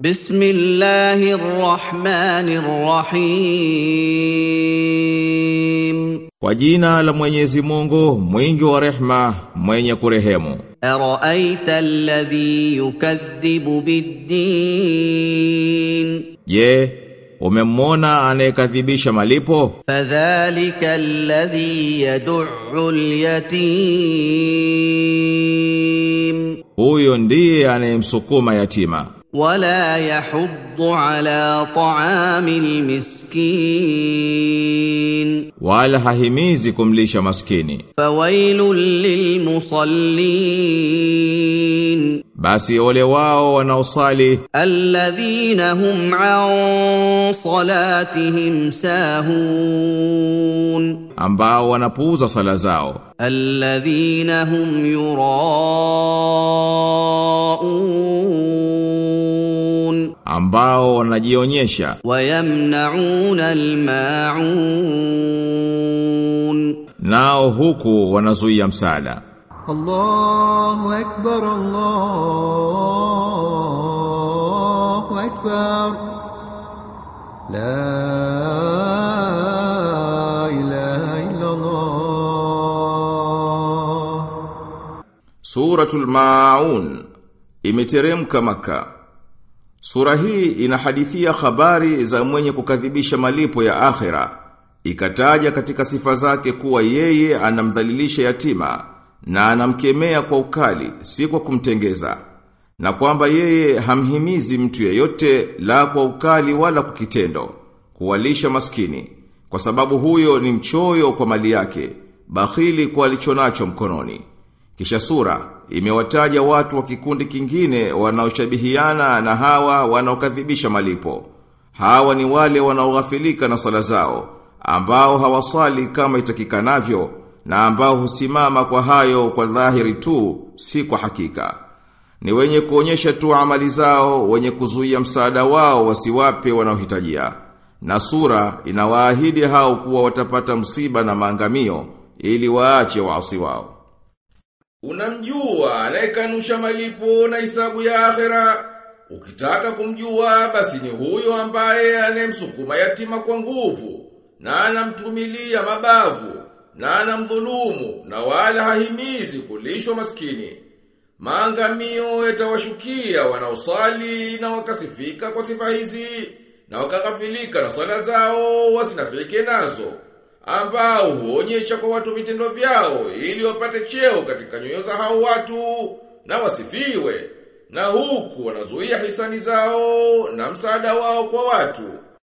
بسم الله الرحمن الرحيم Kwa jina la Mwenyezi Mungu, mwingi wa rehma, mwenye kurehemu. أرأيت الذي يكذب بالدين Je, umemwona anayekadhibisha malipo? فذلك الذي يدع اليتيم Huyo ndiye anayemsukuma yatima, ولا يحض على طعام المسكين wala hahimizi kumlisha maskini. فويل للمصلين Basi ole wao wanaosali الذين هم عن صلاتهم ساهون ambao wanapuuza sala zao, الذين هم يراءون ambao wanajionyesha. Wayamnauna almaun. Nao huku wanazuia msaada. Allahu akbar Allahu akbar. La Suratul Maun imeteremka Makkah Sura hii inahadithia habari za mwenye kukadhibisha malipo ya akhira. Ikataja katika sifa zake kuwa yeye anamdhalilisha yatima na anamkemea kwa ukali, si kwa kumtengeza. Na kwamba yeye hamhimizi mtu yeyote la kwa ukali wala kwa kitendo, kuwalisha maskini, kwa sababu huyo ni mchoyo kwa mali yake, bakhili kwa alichonacho mkononi. Kisha sura imewataja watu wa kikundi kingine wanaoshabihiana na hawa wanaokadhibisha malipo. Hawa ni wale wanaoghafilika na sala zao, ambao hawasali kama itakikanavyo na ambao husimama kwa hayo kwa dhahiri tu, si kwa hakika. Ni wenye kuonyesha tu amali zao, wenye kuzuia msaada wao wasiwape wanaohitajia. Na sura inawaahidi hao kuwa watapata msiba na maangamio ili waache waasi wao. Unamjua anayekanusha malipo na hisabu ya akhera. Ukitaka kumjua basi ni huyo ambaye anemsukuma yatima kwa nguvu na anamtumilia mabavu na anamdhulumu na wala hahimizi kulishwa maskini. Maangamio yatawashukia wanaosali na wakasifika kwa sifa hizi na wakaghafilika na sala zao wasinafike nazo ambao huonyesha kwa watu vitendo vyao ili wapate cheo katika nyoyo za hao watu na wasifiwe. Na huku wanazuia hisani zao na msaada wao kwa watu